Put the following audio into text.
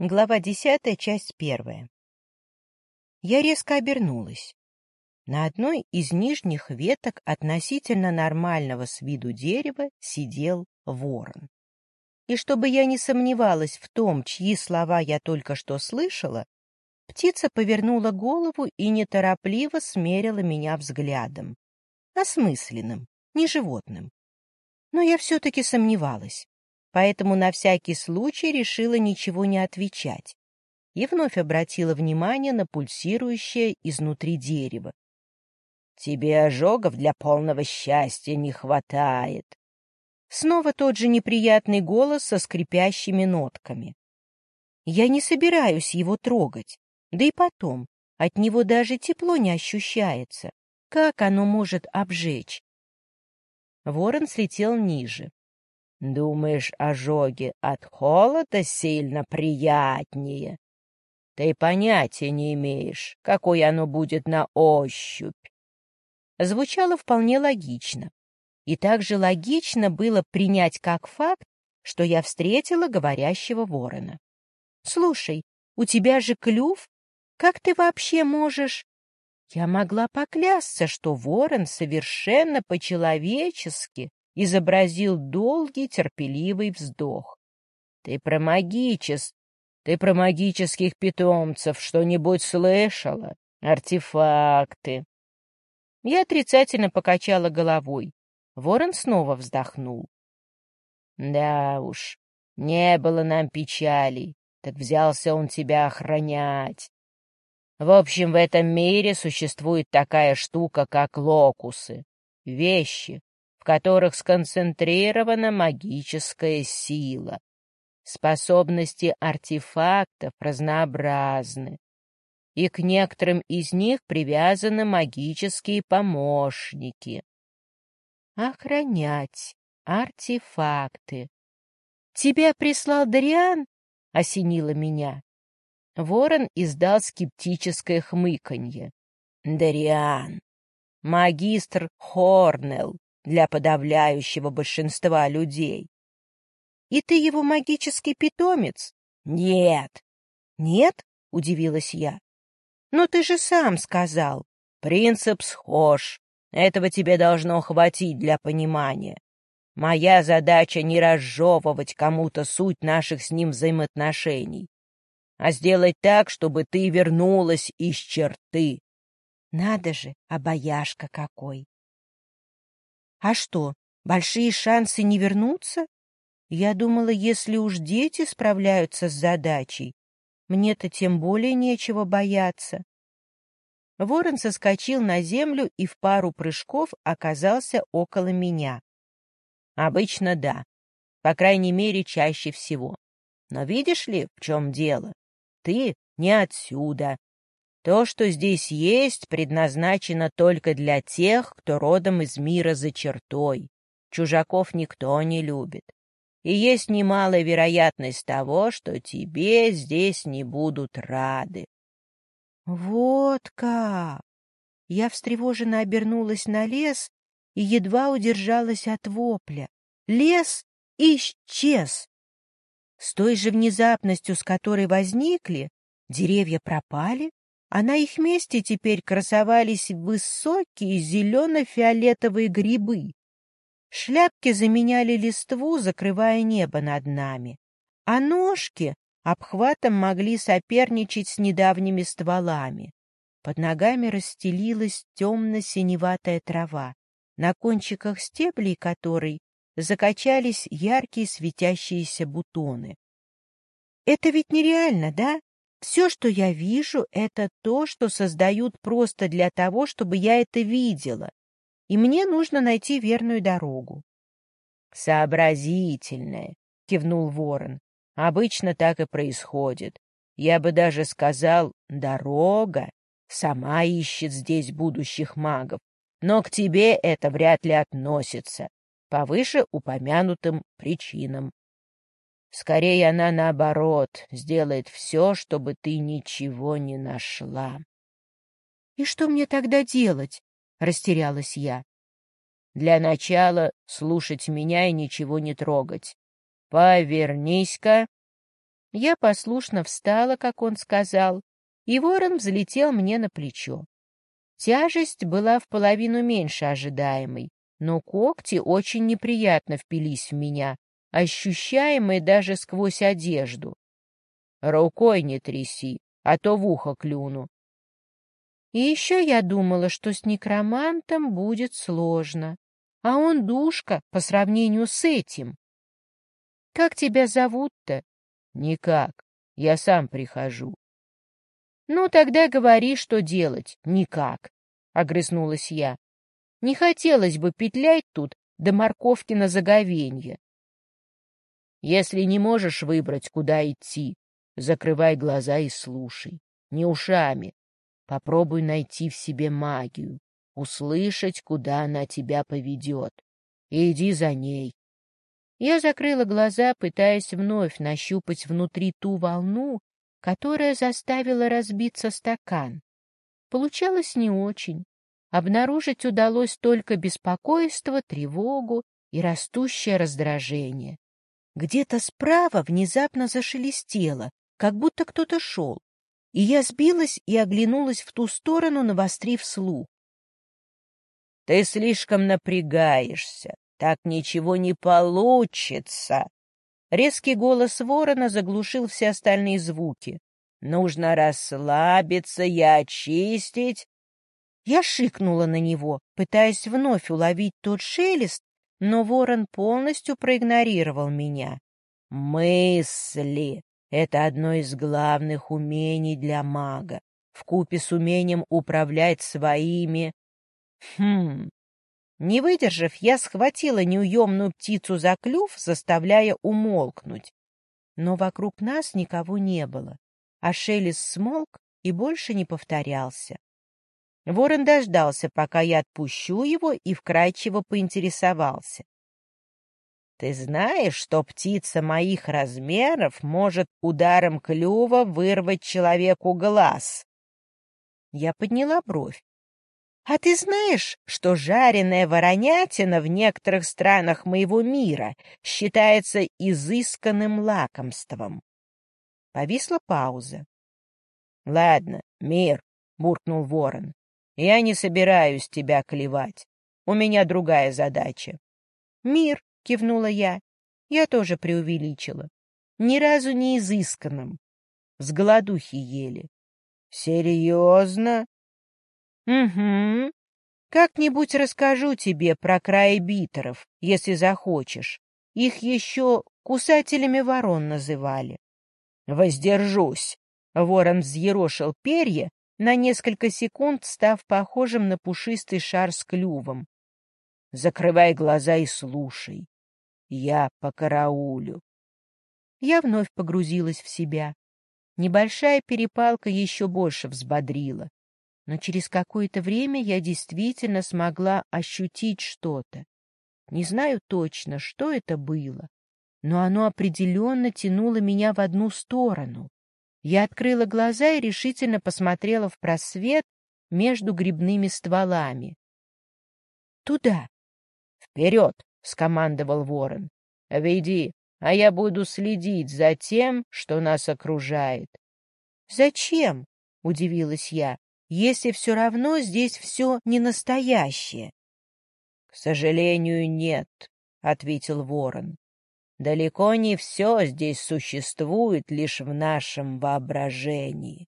Глава десятая, часть первая. Я резко обернулась. На одной из нижних веток относительно нормального с виду дерева сидел ворон. И чтобы я не сомневалась в том, чьи слова я только что слышала, птица повернула голову и неторопливо смерила меня взглядом. Осмысленным, не животным. Но я все-таки сомневалась поэтому на всякий случай решила ничего не отвечать и вновь обратила внимание на пульсирующее изнутри дерево. — Тебе ожогов для полного счастья не хватает. Снова тот же неприятный голос со скрипящими нотками. Я не собираюсь его трогать, да и потом, от него даже тепло не ощущается. Как оно может обжечь? Ворон слетел ниже, Думаешь, ожоги от холода сильно приятнее? Ты понятия не имеешь, какой оно будет на ощупь. Звучало вполне логично. И также логично было принять как факт, что я встретила говорящего ворона. «Слушай, у тебя же клюв? Как ты вообще можешь...» Я могла поклясться, что ворон совершенно по-человечески изобразил долгий терпеливый вздох. — Ты про магичес, ты про магических питомцев что-нибудь слышала? Артефакты. Я отрицательно покачала головой. Ворон снова вздохнул. — Да уж, не было нам печали, так взялся он тебя охранять. В общем, в этом мире существует такая штука, как локусы. Вещи, в которых сконцентрирована магическая сила. Способности артефактов разнообразны, и к некоторым из них привязаны магические помощники. Охранять артефакты. Тебя прислал Дариан? — осенило меня. Ворон издал скептическое хмыканье. Дариан. Магистр Хорнелл для подавляющего большинства людей. И ты его магический питомец? Нет. Нет? Удивилась я. Но ты же сам сказал. Принцип схож. Этого тебе должно хватить для понимания. Моя задача не разжевывать кому-то суть наших с ним взаимоотношений, а сделать так, чтобы ты вернулась из черты. Надо же, обаяшка какой! А что, большие шансы не вернуться? Я думала, если уж дети справляются с задачей, мне-то тем более нечего бояться. Ворон соскочил на землю и в пару прыжков оказался около меня. Обычно да, по крайней мере, чаще всего. Но видишь ли, в чем дело? Ты не отсюда, то, что здесь есть, предназначено только для тех, кто родом из мира за чертой. Чужаков никто не любит. И есть немалая вероятность того, что тебе здесь не будут рады. Вот как! Я встревоженно обернулась на лес и едва удержалась от вопля. Лес исчез. С той же внезапностью, с которой возникли, деревья пропали, а на их месте теперь красовались высокие зелено-фиолетовые грибы. Шляпки заменяли листву, закрывая небо над нами, а ножки обхватом могли соперничать с недавними стволами. Под ногами расстелилась темно-синеватая трава, на кончиках стеблей которой закачались яркие светящиеся бутоны. Это ведь нереально, да? Все, что я вижу, это то, что создают просто для того, чтобы я это видела, и мне нужно найти верную дорогу. — Сообразительная, — кивнул ворон. — Обычно так и происходит. Я бы даже сказал, дорога сама ищет здесь будущих магов, но к тебе это вряд ли относится, по выше упомянутым причинам. Скорее она, наоборот, сделает все, чтобы ты ничего не нашла. — И что мне тогда делать? — растерялась я. — Для начала слушать меня и ничего не трогать. Повернись-ка. Я послушно встала, как он сказал, и ворон взлетел мне на плечо. Тяжесть была в половину меньше ожидаемой, но когти очень неприятно впились в меня, ощущаемые даже сквозь одежду. Рукой не тряси, а то в ухо клюну. И еще я думала, что с некромантом будет сложно, а он душка по сравнению с этим. — Как тебя зовут-то? — Никак, я сам прихожу. — Ну, тогда говори, что делать. Никак, — огрызнулась я. Не хотелось бы петлять тут до морковки на заговенье. Если не можешь выбрать, куда идти, закрывай глаза и слушай. Не ушами. Попробуй найти в себе магию, услышать, куда она тебя поведет. И иди за ней. Я закрыла глаза, пытаясь вновь нащупать внутри ту волну, которая заставила разбиться стакан. Получалось не очень. Обнаружить удалось только беспокойство, тревогу и растущее раздражение. Где-то справа внезапно зашелестело, как будто кто-то шел, и я сбилась и оглянулась в ту сторону, навострив слух. — Ты слишком напрягаешься, так ничего не получится. Резкий голос ворона заглушил все остальные звуки. Нужно расслабиться и очистить я шикнула на него, пытаясь вновь уловить тот шелест, но ворон полностью проигнорировал меня. Мысли — это одно из главных умений для мага, вкупе с умением управлять своими... Хм... Не выдержав, я схватила неуемную птицу за клюв, заставляя умолкнуть. Но вокруг нас никого не было, а шелест смолк и больше не повторялся. Ворон дождался, пока я отпущу его, и вкрадчиво поинтересовался. — Ты знаешь, что птица моих размеров может ударом клюва вырвать человеку глаз? Я подняла бровь. — А ты знаешь, что жареная воронятина в некоторых странах моего мира считается изысканным лакомством? Повисла пауза. — Ладно, мир, — буркнул ворон. Я не собираюсь тебя клевать. У меня другая задача. Мир, кивнула я. Я тоже преувеличила. Ни разу не изысканным. С голодухи ели. Серьезно? Угу. Как-нибудь расскажу тебе про краи битеров, если захочешь. Их еще кусателями ворон называли. Воздержусь. Ворон взъерошил перья на несколько секунд став похожим на пушистый шар с клювом. «Закрывай глаза и слушай. Я по караулю». Я вновь погрузилась в себя. Небольшая перепалка еще больше взбодрила. Но через какое-то время я действительно смогла ощутить что-то. Не знаю точно, что это было, но оно определенно тянуло меня в одну сторону. Я открыла глаза и решительно посмотрела в просвет между грибными стволами. «Туда!» «Вперед!» — скомандовал ворон. «Веди, а я буду следить за тем, что нас окружает». «Зачем?» — удивилась я, «если все равно здесь все не настоящее?» «К сожалению, нет», — ответил ворон. Далеко не все здесь существует лишь в нашем воображении.